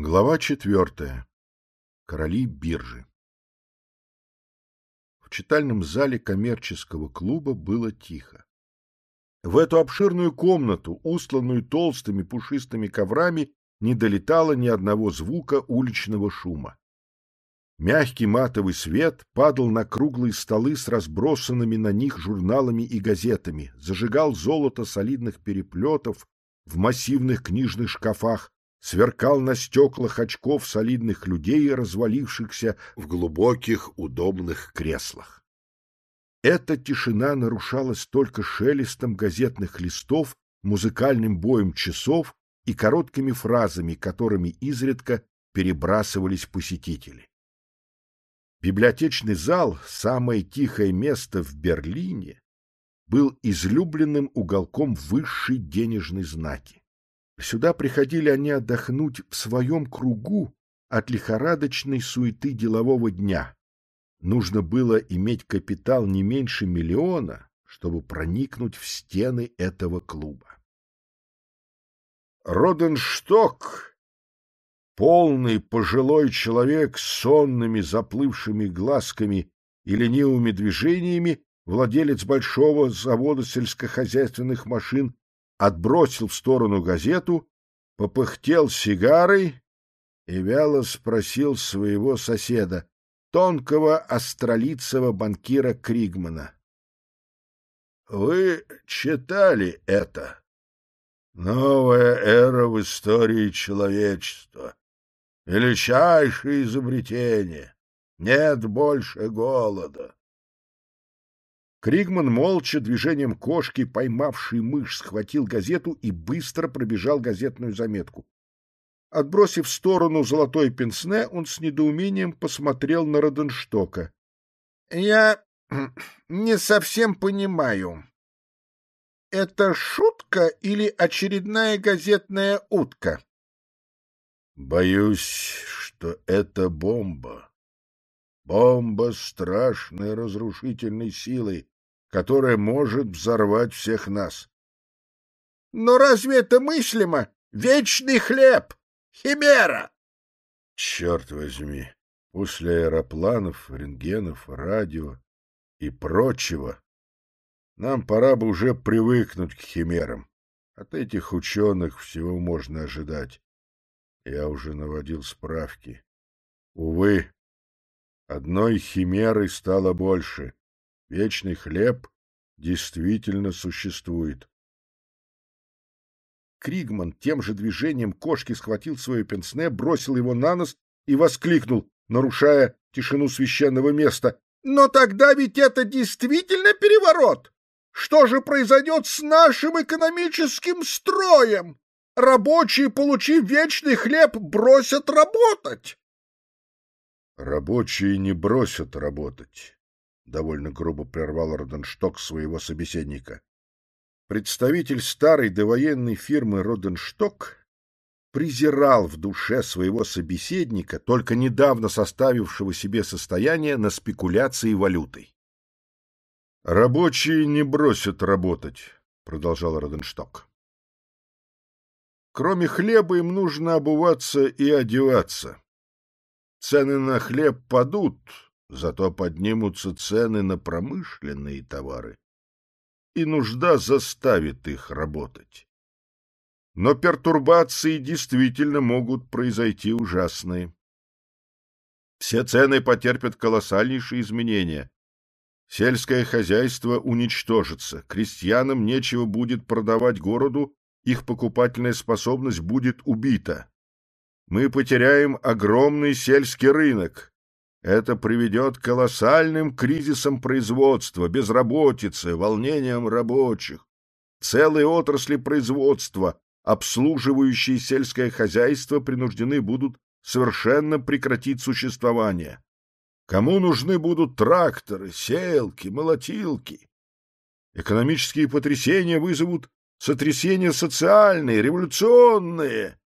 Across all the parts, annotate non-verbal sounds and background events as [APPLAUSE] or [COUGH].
Глава четвертая. Короли биржи. В читальном зале коммерческого клуба было тихо. В эту обширную комнату, устланную толстыми пушистыми коврами, не долетало ни одного звука уличного шума. Мягкий матовый свет падал на круглые столы с разбросанными на них журналами и газетами, зажигал золото солидных переплетов в массивных книжных шкафах, сверкал на стеклах очков солидных людей, развалившихся в глубоких удобных креслах. Эта тишина нарушалась только шелестом газетных листов, музыкальным боем часов и короткими фразами, которыми изредка перебрасывались посетители. Библиотечный зал, самое тихое место в Берлине, был излюбленным уголком высшей денежной знаки. Сюда приходили они отдохнуть в своем кругу от лихорадочной суеты делового дня. Нужно было иметь капитал не меньше миллиона, чтобы проникнуть в стены этого клуба. Роденшток, полный пожилой человек с сонными заплывшими глазками и ленивыми движениями, владелец большого завода сельскохозяйственных машин, отбросил в сторону газету, попыхтел сигарой и вяло спросил своего соседа, тонкого астролицего банкира Кригмана. — Вы читали это? Новая эра в истории человечества. Величайшее изобретение. Нет больше голода. Кригман молча движением кошки, поймавший мышь, схватил газету и быстро пробежал газетную заметку. Отбросив в сторону золотой пенсне, он с недоумением посмотрел на Роденштока. — Я [CLEARS THROAT] не совсем понимаю. Это шутка или очередная газетная утка? — Боюсь, что это бомба бомба страшной разрушительной силой, которая может взорвать всех нас. — Но разве это мыслимо? Вечный хлеб! Химера! — Черт возьми! После аэропланов, рентгенов, радио и прочего нам пора бы уже привыкнуть к химерам. От этих ученых всего можно ожидать. Я уже наводил справки. Увы, Одной химерой стало больше. Вечный хлеб действительно существует. Кригман тем же движением кошки схватил свое пенсне, бросил его на нос и воскликнул, нарушая тишину священного места. «Но тогда ведь это действительно переворот! Что же произойдет с нашим экономическим строем? Рабочие, получив вечный хлеб, бросят работать!» Рабочие не бросят работать, — довольно грубо прервал Роденшток своего собеседника. Представитель старой довоенной фирмы Роденшток презирал в душе своего собеседника, только недавно составившего себе состояние на спекуляции валютой. «Рабочие не бросят работать», — продолжал Роденшток. «Кроме хлеба им нужно обуваться и одеваться. Цены на хлеб падут, зато поднимутся цены на промышленные товары, и нужда заставит их работать. Но пертурбации действительно могут произойти ужасные. Все цены потерпят колоссальнейшие изменения. Сельское хозяйство уничтожится, крестьянам нечего будет продавать городу, их покупательная способность будет убита мы потеряем огромный сельский рынок. Это приведет к колоссальным кризисам производства, безработице, волнениям рабочих. Целые отрасли производства, обслуживающие сельское хозяйство, принуждены будут совершенно прекратить существование. Кому нужны будут тракторы, селки, молотилки? Экономические потрясения вызовут сотрясения социальные, революционные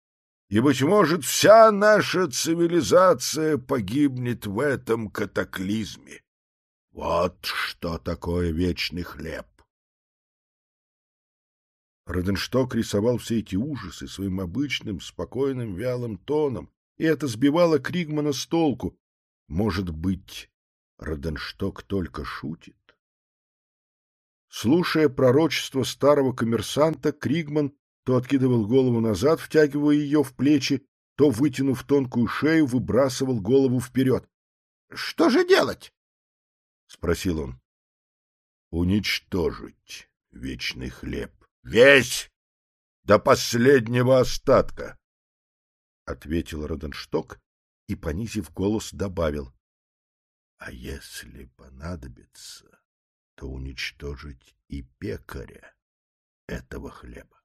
и, быть может, вся наша цивилизация погибнет в этом катаклизме. Вот что такое вечный хлеб. Роденшток рисовал все эти ужасы своим обычным, спокойным, вялым тоном, и это сбивало Кригмана с толку. Может быть, Роденшток только шутит? Слушая пророчество старого коммерсанта, Кригман то откидывал голову назад, втягивая ее в плечи, то, вытянув тонкую шею, выбрасывал голову вперед. — Что же делать? — спросил он. — Уничтожить вечный хлеб. — Весь! До последнего остатка! — ответил Роденшток и, понизив голос, добавил. — А если понадобится, то уничтожить и пекаря этого хлеба.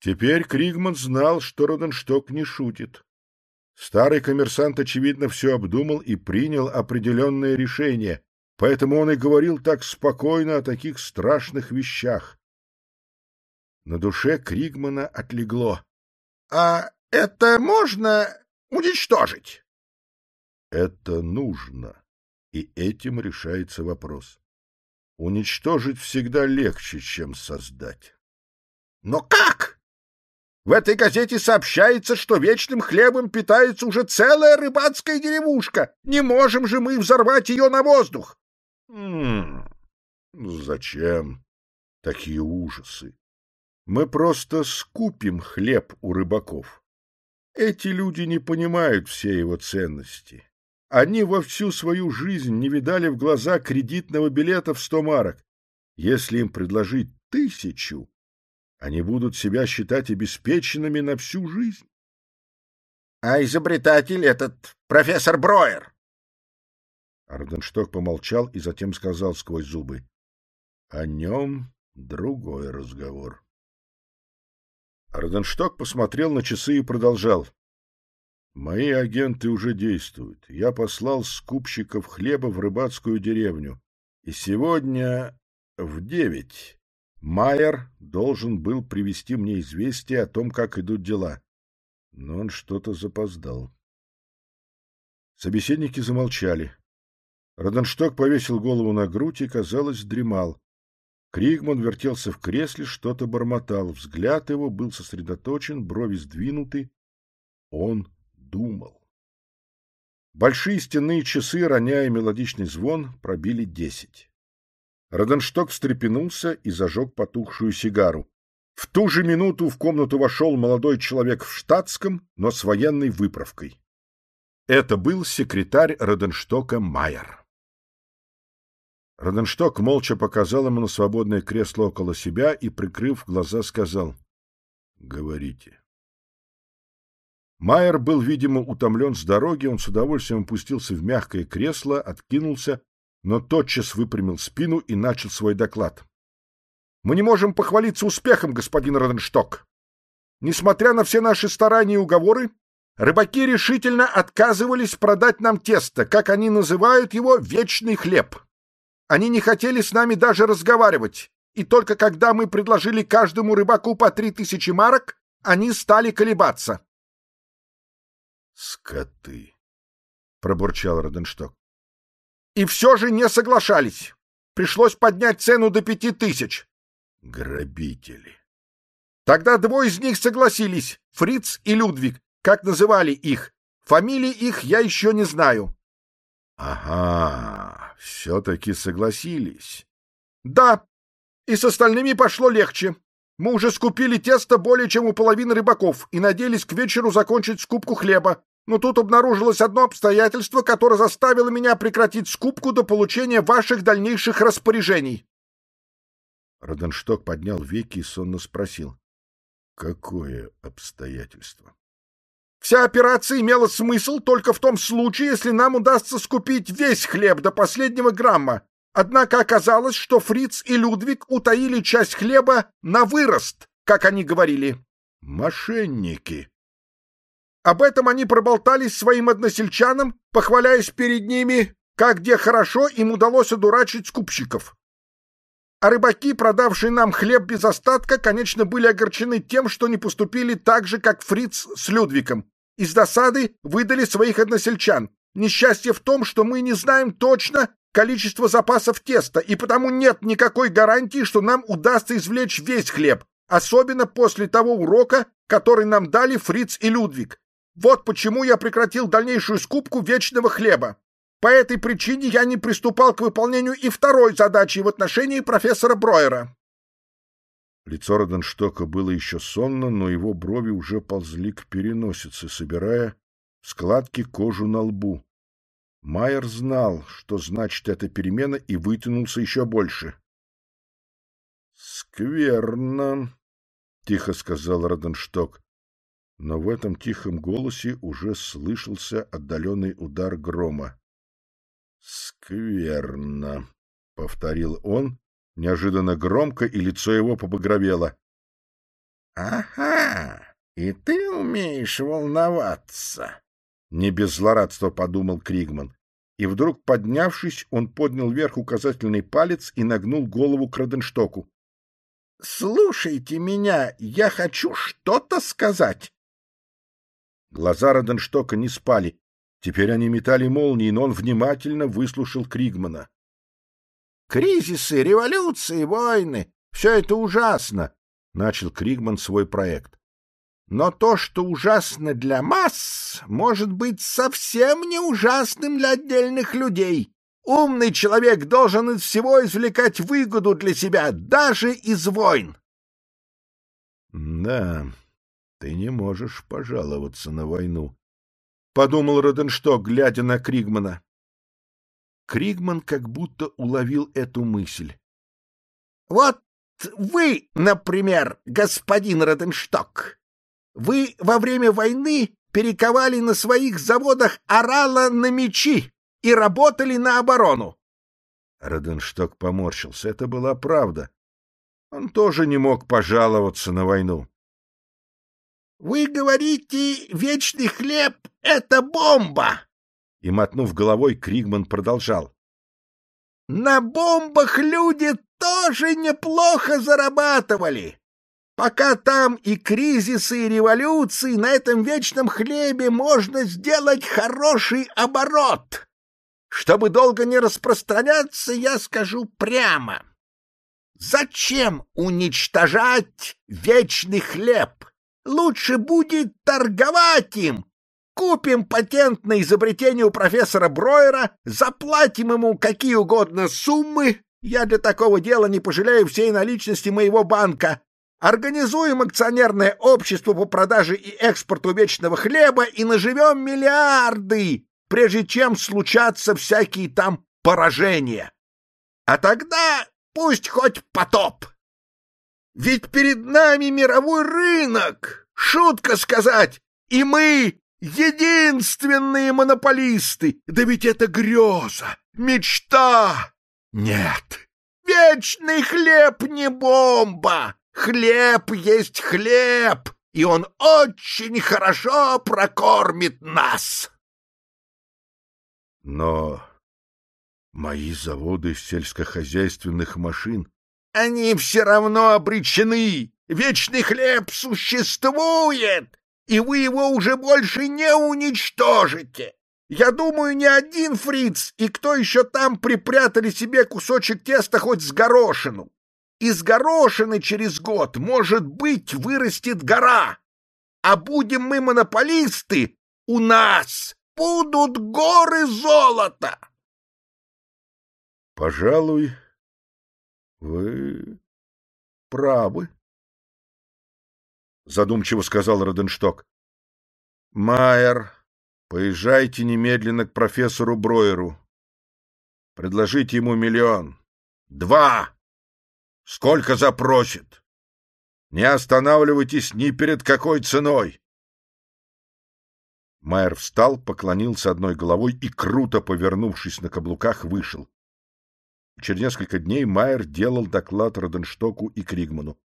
Теперь Кригман знал, что Роденшток не шутит. Старый коммерсант, очевидно, все обдумал и принял определенное решение, поэтому он и говорил так спокойно о таких страшных вещах. На душе Кригмана отлегло. — А это можно уничтожить? — Это нужно, и этим решается вопрос. Уничтожить всегда легче, чем создать. — Но как? В этой газете сообщается, что вечным хлебом питается уже целая рыбацкая деревушка. Не можем же мы взорвать ее на воздух. М -м, зачем такие ужасы? Мы просто скупим хлеб у рыбаков. Эти люди не понимают всей его ценности. Они во всю свою жизнь не видали в глаза кредитного билета в сто марок. Если им предложить тысячу, они будут себя считать обеспеченными на всю жизнь. — А изобретатель этот профессор Броер? Арденшток помолчал и затем сказал сквозь зубы. — О нем другой разговор. Арденшток посмотрел на часы и продолжал. — Мои агенты уже действуют. Я послал скупщиков хлеба в рыбацкую деревню. И сегодня в девять Майер должен был привести мне известие о том, как идут дела. Но он что-то запоздал. Собеседники замолчали. Роденшток повесил голову на грудь и, казалось, дремал. Кригман вертелся в кресле, что-то бормотал. Взгляд его был сосредоточен, брови сдвинуты. Он думал. Большие стенные часы, роняя мелодичный звон, пробили десять. Роденшток встрепенулся и зажег потухшую сигару. В ту же минуту в комнату вошел молодой человек в штатском, но с военной выправкой. Это был секретарь Роденштока Майер. Роденшток молча показал ему на свободное кресло около себя и, прикрыв глаза, сказал «Говорите». Майер был, видимо, утомлен с дороги, он с удовольствием опустился в мягкое кресло, откинулся но тотчас выпрямил спину и начал свой доклад. «Мы не можем похвалиться успехом, господин Роденшток. Несмотря на все наши старания и уговоры, рыбаки решительно отказывались продать нам тесто, как они называют его, вечный хлеб. Они не хотели с нами даже разговаривать, и только когда мы предложили каждому рыбаку по три тысячи марок, они стали колебаться. «Скоты!» — пробурчал Роденшток и все же не соглашались. Пришлось поднять цену до пяти тысяч. Грабители. Тогда двое из них согласились, Фриц и Людвиг, как называли их. Фамилии их я еще не знаю. Ага, все-таки согласились. Да, и с остальными пошло легче. Мы уже скупили тесто более чем у половины рыбаков и надеялись к вечеру закончить скупку хлеба, но тут обнаружилось одно обстоятельство, которое заставило меня прекратить скупку до получения ваших дальнейших распоряжений. Роденшток поднял веки и сонно спросил. — Какое обстоятельство? — Вся операция имела смысл только в том случае, если нам удастся скупить весь хлеб до последнего грамма. Однако оказалось, что Фриц и Людвиг утаили часть хлеба на вырост, как они говорили. — Мошенники! Об этом они проболтались своим односельчанам, похваляясь перед ними, как где хорошо им удалось одурачить скупщиков. А рыбаки, продавшие нам хлеб без остатка, конечно, были огорчены тем, что не поступили так же, как Фриц с Людвиком. Из досады выдали своих односельчан. Несчастье в том, что мы не знаем точно количество запасов теста, и потому нет никакой гарантии, что нам удастся извлечь весь хлеб, особенно после того урока, который нам дали Фриц и Людвиг. Вот почему я прекратил дальнейшую скупку вечного хлеба. По этой причине я не приступал к выполнению и второй задачи в отношении профессора Бройера. Лицо Роденштока было еще сонно, но его брови уже ползли к переносице, собирая складки кожу на лбу. Майер знал, что значит эта перемена, и вытянулся еще больше. — Скверно, — тихо сказал Роденшток но в этом тихом голосе уже слышался отдаленный удар грома. «Скверно», — повторил он, неожиданно громко, и лицо его побагровело. «Ага, и ты умеешь волноваться», — не без злорадства подумал Кригман. И вдруг, поднявшись, он поднял вверх указательный палец и нагнул голову к Роденштоку. — Слушайте меня, я хочу что-то сказать. Глаза Роденштока не спали. Теперь они метали молнии, но он внимательно выслушал Кригмана. «Кризисы, революции, войны — все это ужасно», — начал Кригман свой проект. «Но то, что ужасно для масс, может быть совсем не ужасным для отдельных людей. Умный человек должен из всего извлекать выгоду для себя, даже из войн». «Да», ты не можешь пожаловаться на войну, — подумал Роденшток, глядя на Кригмана. Кригман как будто уловил эту мысль. — Вот вы, например, господин Роденшток, вы во время войны перековали на своих заводах орала на мечи и работали на оборону. Роденшток поморщился. Это была правда. Он тоже не мог пожаловаться на войну. Вы говорите, вечный хлеб — это бомба!» И, мотнув головой, Кригман продолжал. «На бомбах люди тоже неплохо зарабатывали. Пока там и кризисы, и революции, на этом вечном хлебе можно сделать хороший оборот. Чтобы долго не распространяться, я скажу прямо. Зачем уничтожать вечный хлеб? Лучше будет торговать им. Купим патент на изобретение у профессора Бройера, заплатим ему какие угодно суммы. Я для такого дела не пожалею всей наличности моего банка. Организуем акционерное общество по продаже и экспорту вечного хлеба и наживем миллиарды, прежде чем случатся всякие там поражения. А тогда пусть хоть потоп. Ведь перед нами мировой рынок, шутка сказать, и мы единственные монополисты. Да ведь это греза, мечта. Нет, вечный хлеб не бомба. Хлеб есть хлеб, и он очень хорошо прокормит нас. Но мои заводы сельскохозяйственных машин они все равно обречены. Вечный хлеб существует, и вы его уже больше не уничтожите. Я думаю, ни один фриц и кто еще там припрятали себе кусочек теста хоть с горошину. Из горошины через год, может быть, вырастет гора. А будем мы монополисты, у нас будут горы золота. Пожалуй, вы правы, задумчиво сказал Роденшток. Майер, поезжайте немедленно к профессору Броеру. Предложите ему миллион. Два! Сколько запросит? Не останавливайтесь ни перед какой ценой. Майер встал, поклонился одной головой и, круто повернувшись на каблуках, вышел. Через несколько дней Майер делал доклад Роденштоку и Кригману.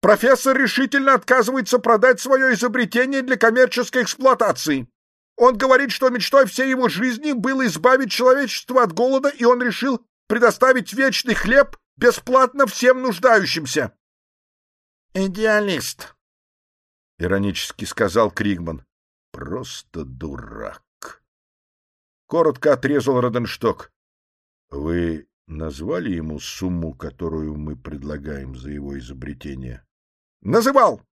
«Профессор решительно отказывается продать свое изобретение для коммерческой эксплуатации. Он говорит, что мечтой всей его жизни было избавить человечество от голода, и он решил предоставить вечный хлеб бесплатно всем нуждающимся». «Идеалист», — иронически сказал Кригман. «Просто дурак». Коротко отрезал Роденшток. Вы назвали ему сумму, которую мы предлагаем за его изобретение? Называл.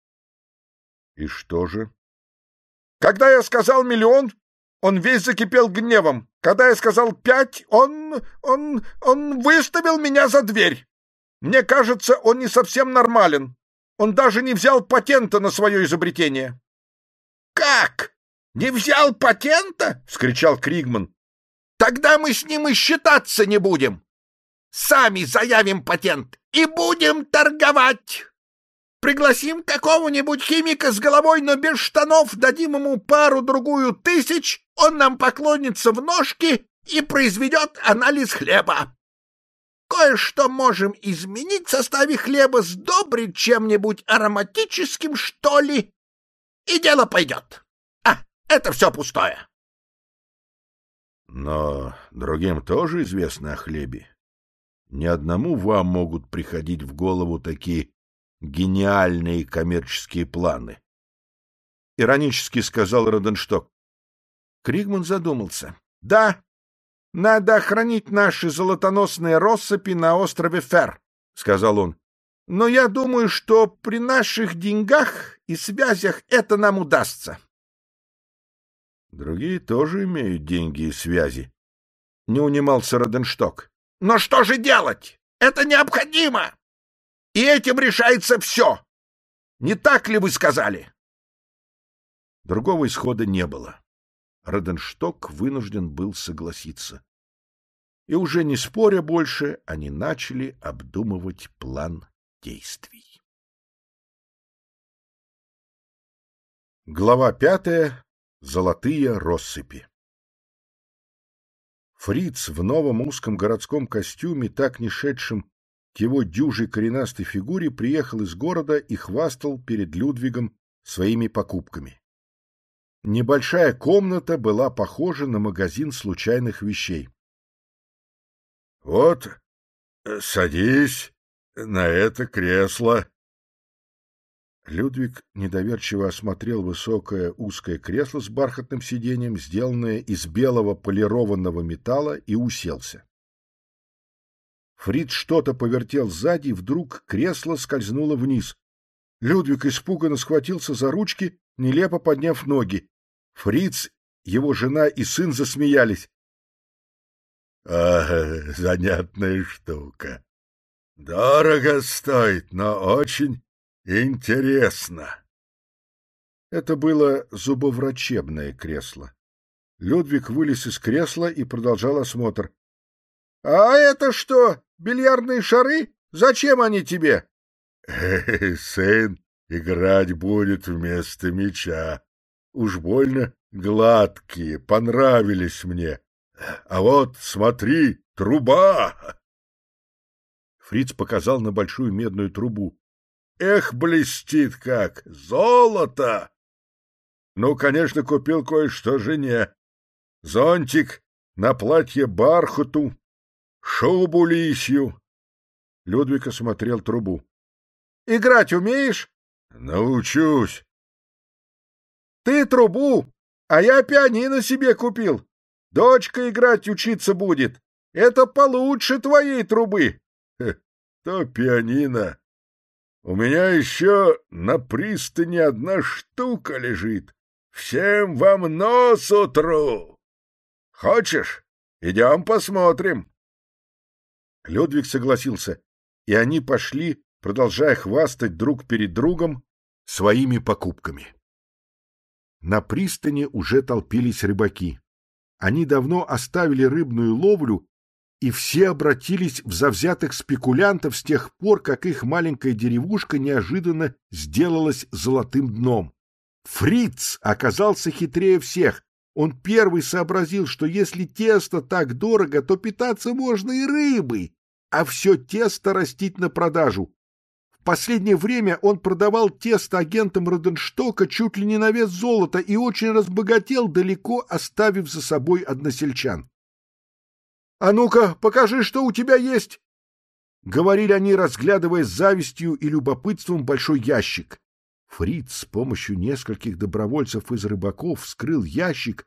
И что же? Когда я сказал миллион, он весь закипел гневом. Когда я сказал пять, он... он... он выставил меня за дверь. Мне кажется, он не совсем нормален. Он даже не взял патента на свое изобретение. — Как? Не взял патента? — вскричал Кригман. — Тогда мы с ним и считаться не будем. Сами заявим патент и будем торговать. Пригласим какого-нибудь химика с головой, но без штанов, дадим ему пару-другую тысяч, он нам поклонится в ножки и произведет анализ хлеба. Кое-что можем изменить в составе хлеба, сдобрить чем-нибудь ароматическим, что ли, и дело пойдет. А, это все пустое. Но другим тоже известно о хлебе. Ни одному вам могут приходить в голову такие гениальные коммерческие планы. Иронически сказал Роденшток. Кригман задумался. Да, надо охранить наши золотоносные россыпи на острове Фер, сказал он. Но я думаю, что при наших деньгах и связях это нам удастся. Другие тоже имеют деньги и связи. Не унимался Роденшток. Но что же делать? Это необходимо! И этим решается все. Не так ли вы сказали? Другого исхода не было. Роденшток вынужден был согласиться. И уже не споря больше, они начали обдумывать план действий. Глава пятая. Золотые россыпи. Фриц в новом узком городском костюме, так не шедшем к его дюжей коренастой фигуре приехал из города и хвастал перед Людвигом своими покупками. Небольшая комната была похожа на магазин случайных вещей. — Вот, садись на это кресло. Людвиг недоверчиво осмотрел высокое узкое кресло с бархатным сиденьем, сделанное из белого полированного металла, и уселся. Фрид что-то повертел сзади, и вдруг кресло скользнуло вниз. Людвиг испуганно схватился за ручки, нелепо подняв ноги. Фриц, его жена и сын засмеялись. — А, занятная штука. Дорого стоит, но очень интересно. Это было зубоврачебное кресло. Людвиг вылез из кресла и продолжал осмотр. — А это что? Бильярдные шары? Зачем они тебе? — Сын играть будет вместо мяча. Уж больно гладкие, понравились мне. А вот, смотри, труба! Фриц показал на большую медную трубу. Эх, блестит как! Золото! Ну, конечно, купил кое-что жене. Зонтик на платье бархату, шубу лисью. Людвиг осмотрел трубу. — Играть умеешь? — Научусь. — Ты трубу, а я пианино себе купил. Дочка играть учиться будет. Это получше твоей трубы. — То пианино. У меня еще на пристани одна штука лежит. Всем вам нос утру. Хочешь, идем посмотрим. Людвиг согласился, и они пошли, продолжая хвастать друг перед другом своими покупками. На пристани уже толпились рыбаки. Они давно оставили рыбную ловлю, и все обратились в завзятых спекулянтов с тех пор, как их маленькая деревушка неожиданно сделалась золотым дном. Фриц оказался хитрее всех. Он первый сообразил, что если тесто так дорого, то питаться можно и рыбой, а все тесто растить на продажу. В последнее время он продавал тесто агентам Роденштока чуть ли не на вес золота и очень разбогател, далеко оставив за собой односельчан. — А ну-ка, покажи, что у тебя есть! — говорили они, разглядывая с завистью и любопытством большой ящик. Фриц с помощью нескольких добровольцев из рыбаков вскрыл ящик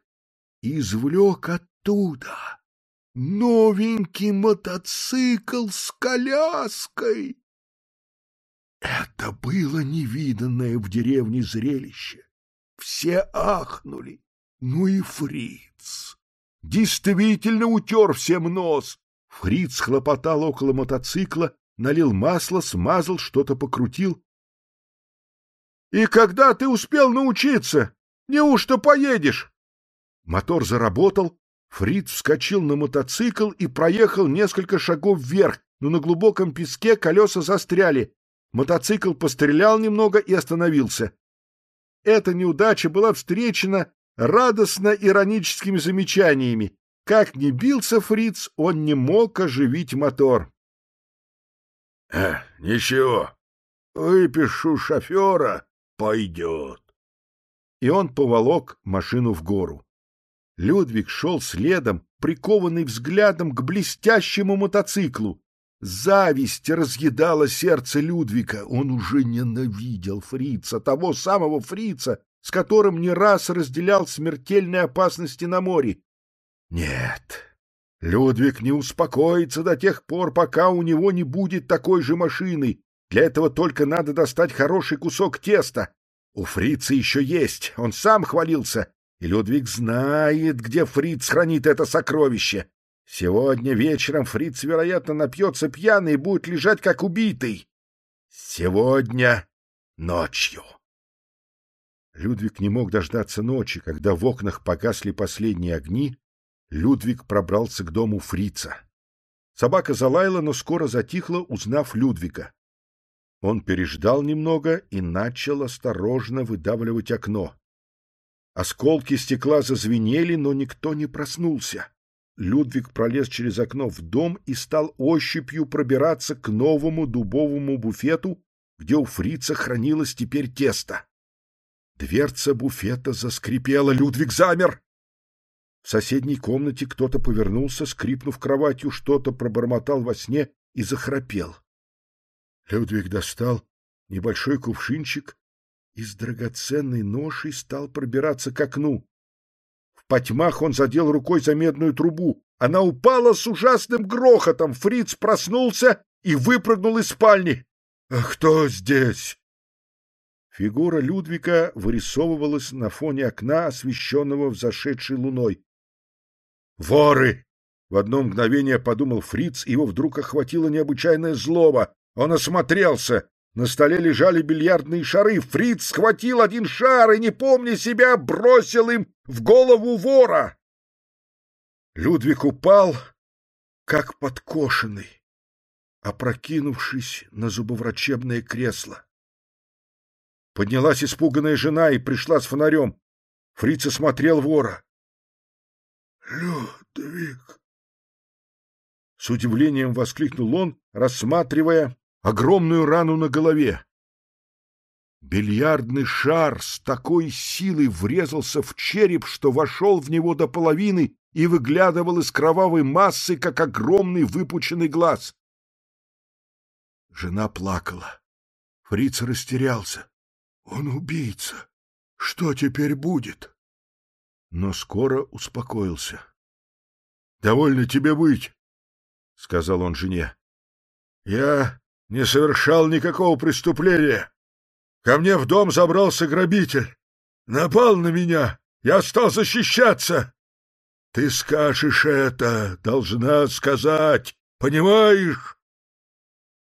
и извлек оттуда новенький мотоцикл с коляской. Это было невиданное в деревне зрелище. Все ахнули. Ну и фриц. Действительно утер всем нос. Фриц хлопотал около мотоцикла, налил масло, смазал, что-то покрутил. — И когда ты успел научиться? Неужто поедешь? Мотор заработал, Фриц вскочил на мотоцикл и проехал несколько шагов вверх, но на глубоком песке колеса застряли. Мотоцикл пострелял немного и остановился. Эта неудача была встречена радостно-ироническими замечаниями. Как ни бился Фриц, он не мог оживить мотор. «Э, — Ничего, выпишу шофера, пойдет. И он поволок машину в гору. Людвиг шел следом, прикованный взглядом к блестящему мотоциклу. Зависть разъедала сердце Людвига. Он уже ненавидел фрица, того самого фрица, с которым не раз разделял смертельные опасности на море. Нет, Людвиг не успокоится до тех пор, пока у него не будет такой же машины. Для этого только надо достать хороший кусок теста. У фрица еще есть, он сам хвалился. И Людвиг знает, где фриц хранит это сокровище. Сегодня вечером фриц, вероятно, напьется пьяный и будет лежать как убитый. Сегодня ночью. Людвиг не мог дождаться ночи, когда в окнах погасли последние огни. Людвиг пробрался к дому фрица. Собака залаяла, но скоро затихла, узнав Людвига. Он переждал немного и начал осторожно выдавливать окно. Осколки стекла зазвенели, но никто не проснулся. Людвиг пролез через окно в дом и стал ощупью пробираться к новому дубовому буфету, где у фрица хранилось теперь тесто. Дверца буфета заскрипела, Людвиг замер. В соседней комнате кто-то повернулся, скрипнув кроватью, что-то пробормотал во сне и захрапел. Людвиг достал небольшой кувшинчик и с драгоценной ношей стал пробираться к окну. В потьмах он задел рукой за медную трубу. Она упала с ужасным грохотом. Фриц проснулся и выпрыгнул из спальни. «А кто здесь?» Фигура Людвига вырисовывалась на фоне окна, освещенного взошедшей луной. «Воры!» — в одно мгновение подумал Фриц, его вдруг охватила необычайная злоба. Он осмотрелся. На столе лежали бильярдные шары. Фриц схватил один шар и, не помня себя, бросил им в голову вора. Людвиг упал, как подкошенный, опрокинувшись на зубоврачебное кресло. Поднялась испуганная жена и пришла с фонарем. Фриц осмотрел вора. — Людвиг! С удивлением воскликнул он, рассматривая огромную рану на голове. Бильярдный шар с такой силой врезался в череп, что вошел в него до половины и выглядывал из кровавой массы, как огромный выпученный глаз. Жена плакала. Фриц растерялся. Он убийца. Что теперь будет? Но скоро успокоился. — Довольно тебе быть, — сказал он жене. — Я не совершал никакого преступления. Ко мне в дом забрался грабитель. Напал на меня. Я стал защищаться. Ты скажешь это, должна сказать, понимаешь?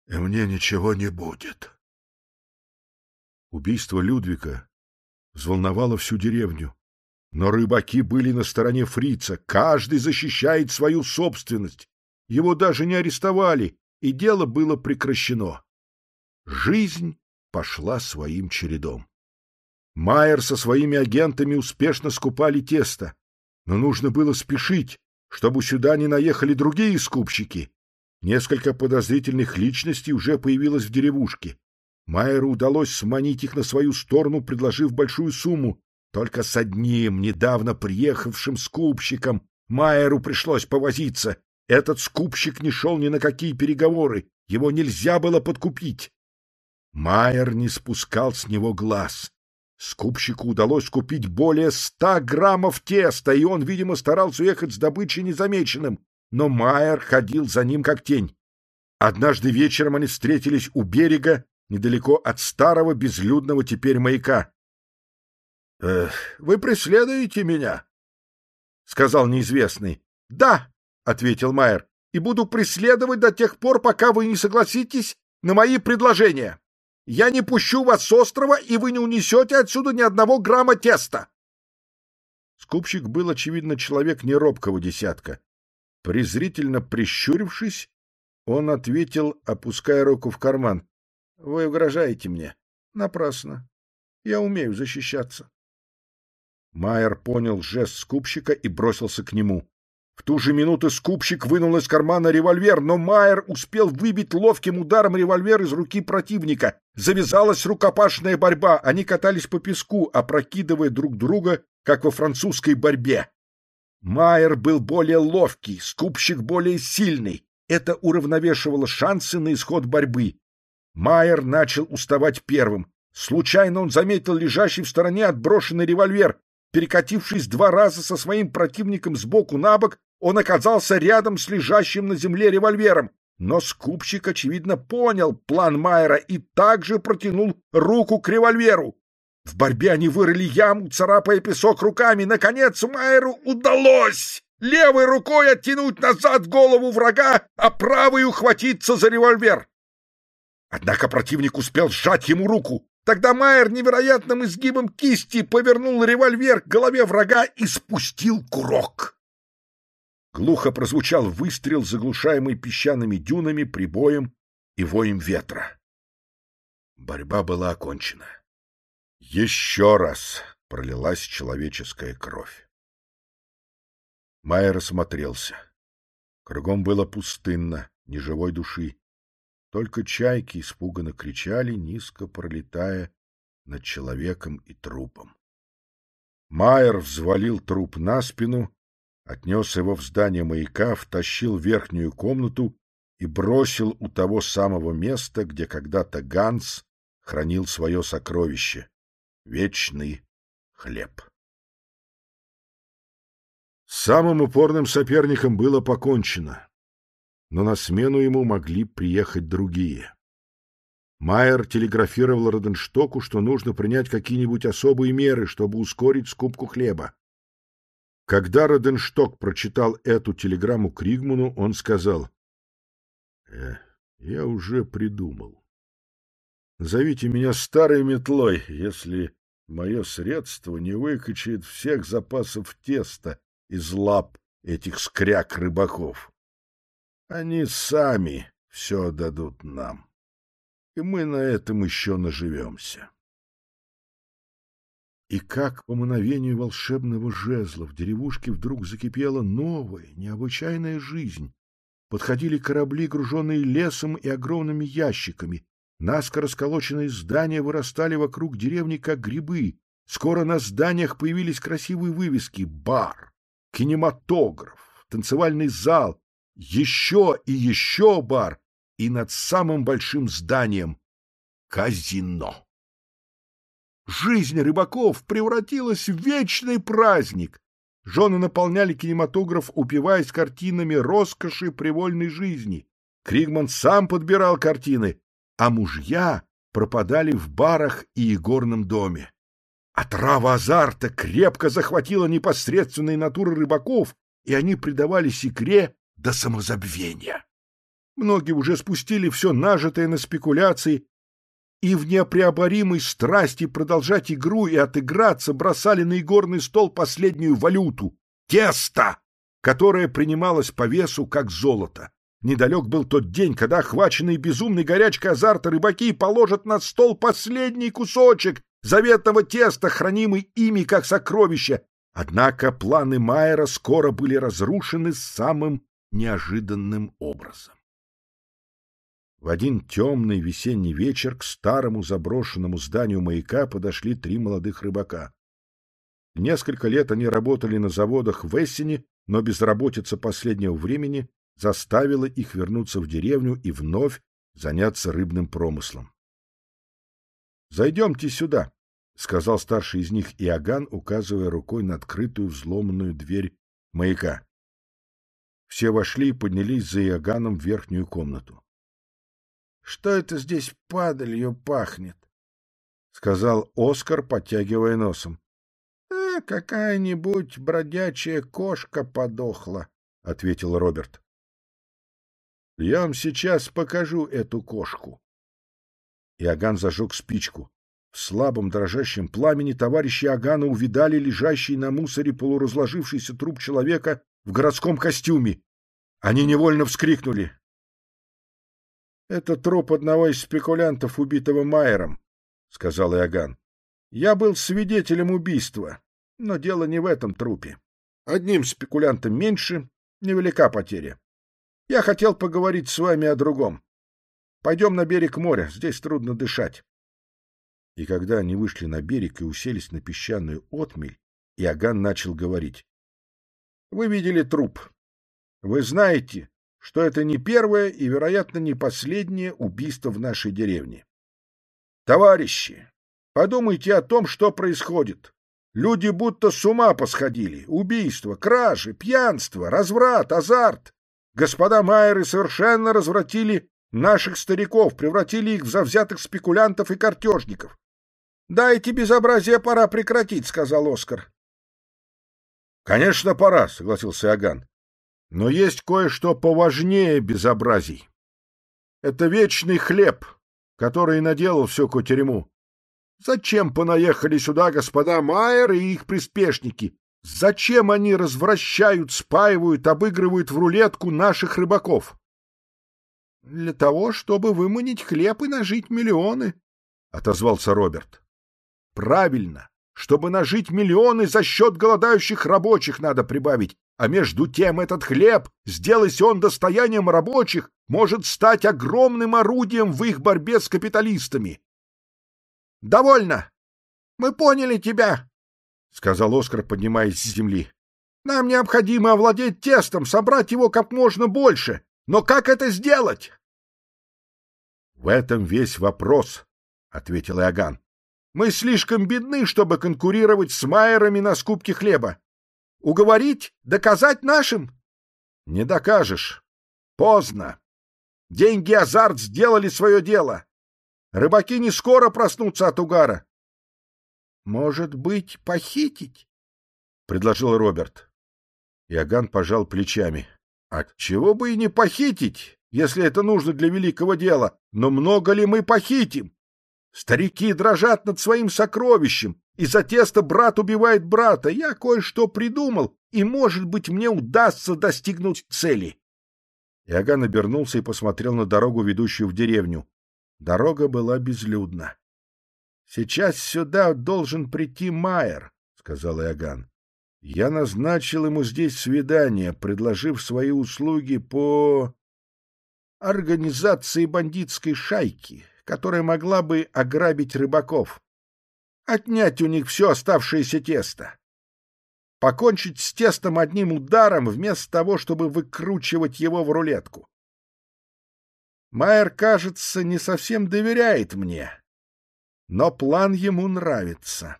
И мне ничего не будет. Убийство Людвига взволновало всю деревню. Но рыбаки были на стороне фрица. Каждый защищает свою собственность. Его даже не арестовали, и дело было прекращено. Жизнь пошла своим чередом. Майер со своими агентами успешно скупали тесто. Но нужно было спешить, чтобы сюда не наехали другие скупщики. Несколько подозрительных личностей уже появилось в деревушке. Майеру удалось сманить их на свою сторону, предложив большую сумму. Только с одним недавно приехавшим скупщиком Майеру пришлось повозиться. Этот скупщик не шел ни на какие переговоры, его нельзя было подкупить. Майер не спускал с него глаз. Скупщику удалось купить более ста граммов теста, и он, видимо, старался уехать с добычей незамеченным, но Майер ходил за ним как тень. Однажды вечером они встретились у берега, недалеко от старого безлюдного теперь маяка. э, — Вы преследуете меня? — сказал неизвестный. — Да, — ответил Майер, — и буду преследовать до тех пор, пока вы не согласитесь на мои предложения. Я не пущу вас с острова, и вы не унесете отсюда ни одного грамма теста. Скупщик был, очевидно, человек неробкого десятка. Презрительно прищурившись, он ответил, опуская руку в карман. — Вы угрожаете мне. — Напрасно. Я умею защищаться. Майер понял жест скупщика и бросился к нему. В ту же минуту скупщик вынул из кармана револьвер, но Майер успел выбить ловким ударом револьвер из руки противника. Завязалась рукопашная борьба, они катались по песку, опрокидывая друг друга, как во французской борьбе. Майер был более ловкий, скупщик более сильный. Это уравновешивало шансы на исход борьбы. Майер начал уставать первым. Случайно он заметил лежащий в стороне отброшенный револьвер. Перекатившись два раза со своим противником сбоку на бок, он оказался рядом с лежащим на земле револьвером. Но скупщик, очевидно, понял план Майера и также протянул руку к револьверу. В борьбе они вырыли яму, царапая песок руками. Наконец Майеру удалось левой рукой оттянуть назад голову врага, а правой ухватиться за револьвер. Однако противник успел сжать ему руку. Тогда Майер невероятным изгибом кисти повернул револьвер к голове врага и спустил курок. Глухо прозвучал выстрел, заглушаемый песчаными дюнами, прибоем и воем ветра. Борьба была окончена. Еще раз пролилась человеческая кровь. Майер осмотрелся. Кругом было пустынно, ни живой души. Только чайки испуганно кричали, низко пролетая над человеком и трупом. Майер взвалил труп на спину, отнес его в здание маяка, втащил в верхнюю комнату и бросил у того самого места, где когда-то Ганс хранил свое сокровище — вечный хлеб. Самым упорным соперником было покончено но на смену ему могли приехать другие. Майер телеграфировал Роденштоку, что нужно принять какие-нибудь особые меры, чтобы ускорить скупку хлеба. Когда Роденшток прочитал эту телеграмму Кригману, он сказал, э, «Я уже придумал. Зовите меня старой метлой, если мое средство не выкачает всех запасов теста из лап этих скряк рыбаков. Они сами все дадут нам, и мы на этом еще наживемся. И как по мановению волшебного жезла в деревушке вдруг закипела новая, необычайная жизнь. Подходили корабли, груженные лесом и огромными ящиками. Наскоро сколоченные здания вырастали вокруг деревни, как грибы. Скоро на зданиях появились красивые вывески «Бар», «Кинематограф», «Танцевальный зал», еще и еще бар, и над самым большим зданием — казино. Жизнь рыбаков превратилась в вечный праздник. Жены наполняли кинематограф, упиваясь картинами роскоши привольной жизни. Кригман сам подбирал картины, а мужья пропадали в барах и игорном доме. Отрава азарта крепко захватила непосредственные натуры рыбаков, и они предавались игре до самозабвения. Многие уже спустили все нажитое на спекуляции и в неопреоборимой страсти продолжать игру и отыграться бросали на игорный стол последнюю валюту — тесто, которое принималось по весу как золото. Недалек был тот день, когда охваченные безумной горячкой азарта рыбаки положат на стол последний кусочек заветного теста, хранимый ими как сокровище. Однако планы Майера скоро были разрушены самым неожиданным образом. В один темный весенний вечер к старому заброшенному зданию маяка подошли три молодых рыбака. Несколько лет они работали на заводах в Эссене, но безработица последнего времени заставила их вернуться в деревню и вновь заняться рыбным промыслом. — Зайдемте сюда, — сказал старший из них Иоганн, указывая рукой на открытую взломанную дверь маяка. Все вошли и поднялись за Иоганном в верхнюю комнату. — Что это здесь падалью пахнет? — сказал Оскар, подтягивая носом. какая-нибудь бродячая кошка подохла, — ответил Роберт. — Я вам сейчас покажу эту кошку. Иоганн зажег спичку. В слабом дрожащем пламени товарищи Агана увидали лежащий на мусоре полуразложившийся труп человека в городском костюме. Они невольно вскрикнули. — Это труп одного из спекулянтов, убитого Майером, — сказал Иоганн. — Я был свидетелем убийства, но дело не в этом трупе. Одним спекулянтом меньше, невелика потеря. Я хотел поговорить с вами о другом. Пойдем на берег моря, здесь трудно дышать. И когда они вышли на берег и уселись на песчаную отмель, Иоганн начал говорить. — Вы видели труп. Вы знаете, что это не первое и, вероятно, не последнее убийство в нашей деревне. Товарищи, подумайте о том, что происходит. Люди будто с ума посходили. Убийства, кражи, пьянство, разврат, азарт. Господа Майеры совершенно развратили наших стариков, превратили их в завзятых спекулянтов и картежников. «Да, эти безобразия пора прекратить», — сказал Оскар. «Конечно, пора», — согласился Аган. «Но есть кое-что поважнее безобразий. Это вечный хлеб, который наделал всю кутерьму. Зачем понаехали сюда господа Майер и их приспешники? Зачем они развращают, спаивают, обыгрывают в рулетку наших рыбаков? — Для того, чтобы выманить хлеб и нажить миллионы, — отозвался Роберт. — Правильно. Чтобы нажить миллионы за счет голодающих рабочих надо прибавить. А между тем этот хлеб, сделайся он достоянием рабочих, может стать огромным орудием в их борьбе с капиталистами. — Довольно! Мы поняли тебя, — сказал Оскар, поднимаясь с земли. — Нам необходимо овладеть тестом, собрать его как можно больше. Но как это сделать? — В этом весь вопрос, — ответил Иоганн. — Мы слишком бедны, чтобы конкурировать с майерами на скупке хлеба. Уговорить, доказать нашим? — Не докажешь. Поздно. Деньги азарт сделали свое дело. Рыбаки не скоро проснутся от угара. — Может быть, похитить? — предложил Роберт. Иоганн пожал плечами. От чего бы и не похитить, если это нужно для великого дела. Но много ли мы похитим? Старики дрожат над своим сокровищем. Из-за теста брат убивает брата. Я кое-что придумал, и, может быть, мне удастся достигнуть цели. Иоганн обернулся и посмотрел на дорогу, ведущую в деревню. Дорога была безлюдна. — Сейчас сюда должен прийти Майер, — сказал Иоганн. Я назначил ему здесь свидание, предложив свои услуги по организации бандитской шайки, которая могла бы ограбить рыбаков, отнять у них все оставшееся тесто, покончить с тестом одним ударом вместо того, чтобы выкручивать его в рулетку. Майер, кажется, не совсем доверяет мне, но план ему нравится.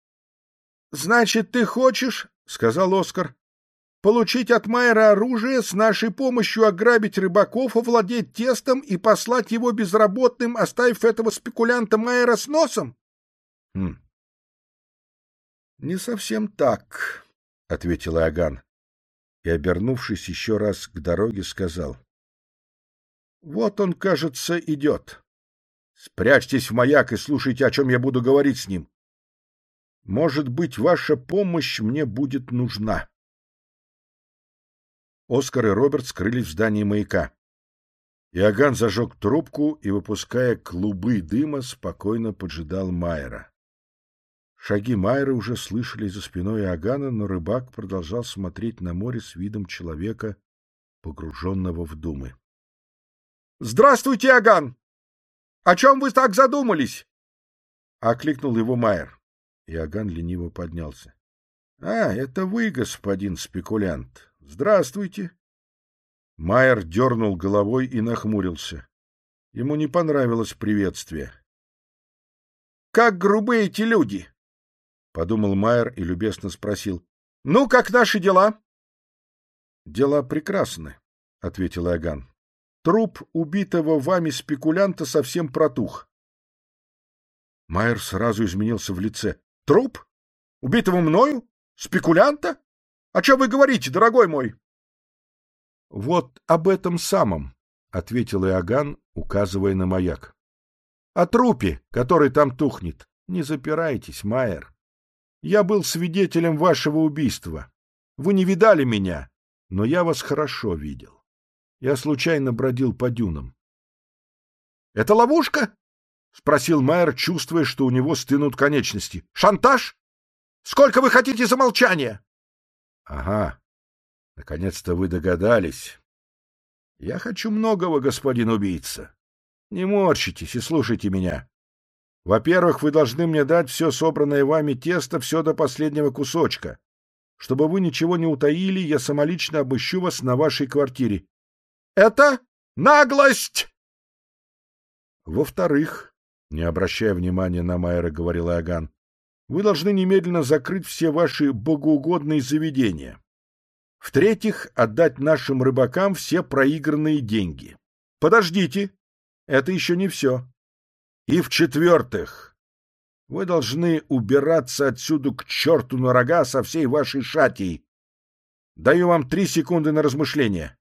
— Значит, ты хочешь, — сказал Оскар, — получить от Майера оружие, с нашей помощью ограбить рыбаков, овладеть тестом и послать его безработным, оставив этого спекулянта Майера с носом? — Хм. — Не совсем так, — ответил Иоганн и, обернувшись еще раз к дороге, сказал. — Вот он, кажется, идет. Спрячьтесь в маяк и слушайте, о чем я буду говорить с ним. Может быть, ваша помощь мне будет нужна. Оскар и Роберт скрылись в здании маяка. Иоганн зажег трубку и, выпуская клубы дыма, спокойно поджидал Майера. Шаги Майера уже слышались за спиной Иоганна, но рыбак продолжал смотреть на море с видом человека, погруженного в думы. — Здравствуйте, Иоганн! О чем вы так задумались? — окликнул его Майер. Иоганн лениво поднялся. — А, это вы, господин спекулянт. Здравствуйте. Майер дернул головой и нахмурился. Ему не понравилось приветствие. — Как грубы эти люди! — подумал Майер и любезно спросил. — Ну, как наши дела? — Дела прекрасны, — ответил Иоганн. — Труп убитого вами спекулянта совсем протух. Майер сразу изменился в лице. Труп? Убитого мною? Спекулянта? О чем вы говорите, дорогой мой? — Вот об этом самом, — ответил Иоганн, указывая на маяк. — О трупе, который там тухнет. Не запирайтесь, Майер. Я был свидетелем вашего убийства. Вы не видали меня, но я вас хорошо видел. Я случайно бродил по дюнам. — Это ловушка? — спросил Майер, чувствуя, что у него стынут конечности. — Шантаж? Сколько вы хотите за молчание? — Ага. Наконец-то вы догадались. Я хочу многого, господин убийца. Не морщитесь и слушайте меня. Во-первых, вы должны мне дать все собранное вами тесто, все до последнего кусочка. Чтобы вы ничего не утаили, я самолично обыщу вас на вашей квартире. Это наглость! Во-вторых, не обращая внимания на Майера, говорил Аган, вы должны немедленно закрыть все ваши богоугодные заведения. В-третьих, отдать нашим рыбакам все проигранные деньги. Подождите, это еще не все. И в-четвертых, вы должны убираться отсюда к черту на рога со всей вашей шатией. Даю вам три секунды на размышление.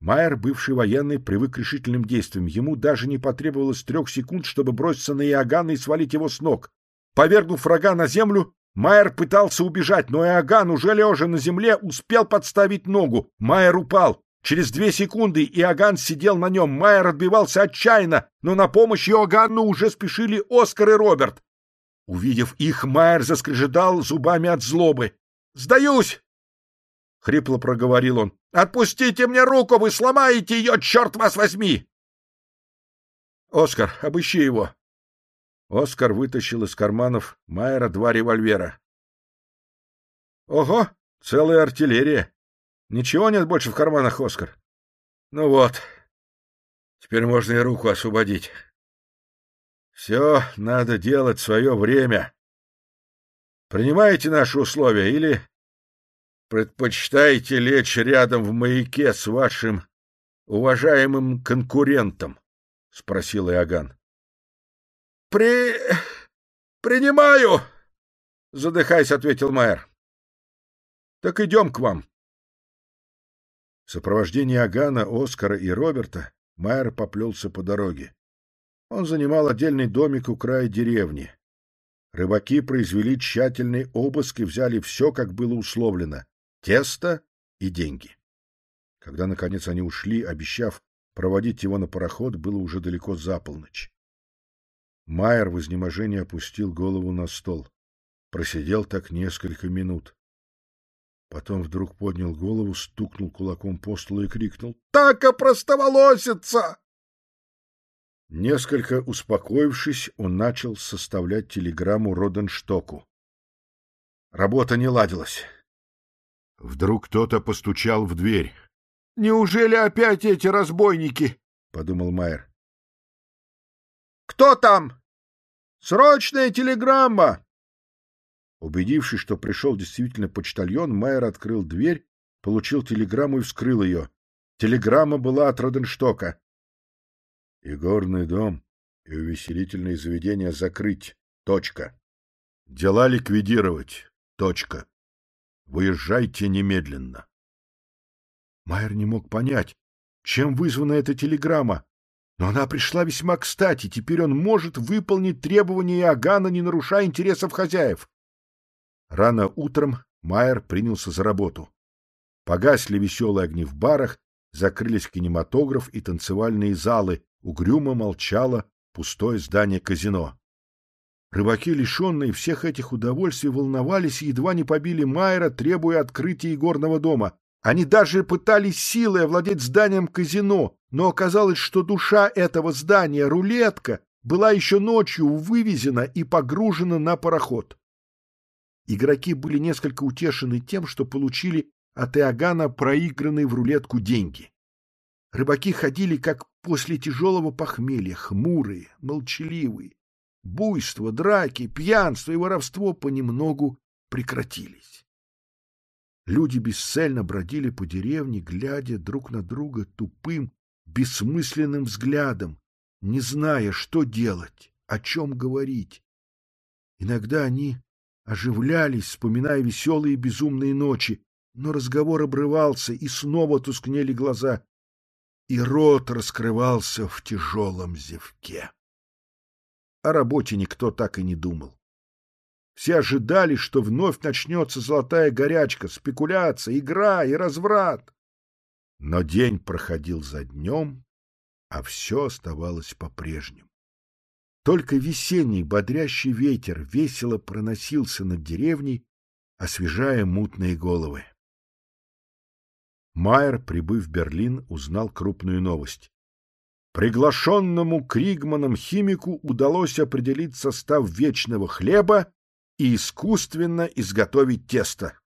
Майер, бывший военный, привык к решительным действиям. Ему даже не потребовалось трех секунд, чтобы броситься на Иоганна и свалить его с ног. Повергнув врага на землю, Майер пытался убежать, но Иоганн, уже лежа на земле, успел подставить ногу. Майер упал. Через две секунды Иоганн сидел на нем. Майер отбивался отчаянно, но на помощь Иоганну уже спешили Оскар и Роберт. Увидев их, Майер заскрежетал зубами от злобы. «Сдаюсь!» — хрипло проговорил он. «Отпустите мне руку, вы сломаете ее, черт вас возьми!» «Оскар, обыщи его!» Оскар вытащил из карманов Майера два револьвера. «Ого, целая артиллерия! Ничего нет больше в карманах, Оскар?» «Ну вот, теперь можно и руку освободить. Все надо делать свое время. Принимаете наши условия или предпочитаете лечь рядом в маяке с вашим уважаемым конкурентом? — спросил Иоганн. — При... принимаю! — задыхаясь, ответил Майер. — Так идем к вам. В сопровождении Агана, Оскара и Роберта Майер поплелся по дороге. Он занимал отдельный домик у края деревни. Рыбаки произвели тщательный обыск и взяли все, как было условлено — тесто и деньги. Когда, наконец, они ушли, обещав проводить его на пароход, было уже далеко за полночь. Майер в изнеможении опустил голову на стол. Просидел так несколько минут. Потом вдруг поднял голову, стукнул кулаком по столу и крикнул. — Так опростоволосится! Несколько успокоившись, он начал составлять телеграмму Роденштоку. Работа не ладилась. Вдруг кто-то постучал в дверь. — Неужели опять эти разбойники? — подумал Майер. «Кто там? Срочная телеграмма!» Убедившись, что пришел действительно почтальон, Майер открыл дверь, получил телеграмму и вскрыл ее. Телеграмма была от Роденштока. «И горный дом, и увеселительные заведения закрыть. Точка. Дела ликвидировать. Точка. Выезжайте немедленно». Майер не мог понять, чем вызвана эта телеграмма, но она пришла весьма кстати, теперь он может выполнить требования Иоганна, не нарушая интересов хозяев. Рано утром Майер принялся за работу. Погасли веселые огни в барах, закрылись кинематограф и танцевальные залы, угрюмо молчало пустое здание казино. Рыбаки, лишенные всех этих удовольствий, волновались и едва не побили Майера, требуя открытия игорного дома. Они даже пытались силой овладеть зданием казино, но оказалось, что душа этого здания, рулетка, была еще ночью вывезена и погружена на пароход. Игроки были несколько утешены тем, что получили от Иоганна проигранные в рулетку деньги. Рыбаки ходили, как после тяжелого похмелья, хмурые, молчаливые. Буйство, драки, пьянство и воровство понемногу прекратились. Люди бесцельно бродили по деревне, глядя друг на друга тупым, бессмысленным взглядом, не зная, что делать, о чем говорить. Иногда они оживлялись, вспоминая веселые безумные ночи, но разговор обрывался, и снова тускнели глаза, и рот раскрывался в тяжелом зевке. О работе никто так и не думал. Все ожидали, что вновь начнется золотая горячка, спекуляция, игра и разврат. Но день проходил за днем, а все оставалось по-прежнему. Только весенний бодрящий ветер весело проносился над деревней, освежая мутные головы. Майер, прибыв в Берлин, узнал крупную новость. Приглашенному Кригманом-химику удалось определить состав вечного хлеба и искусственно изготовить тесто.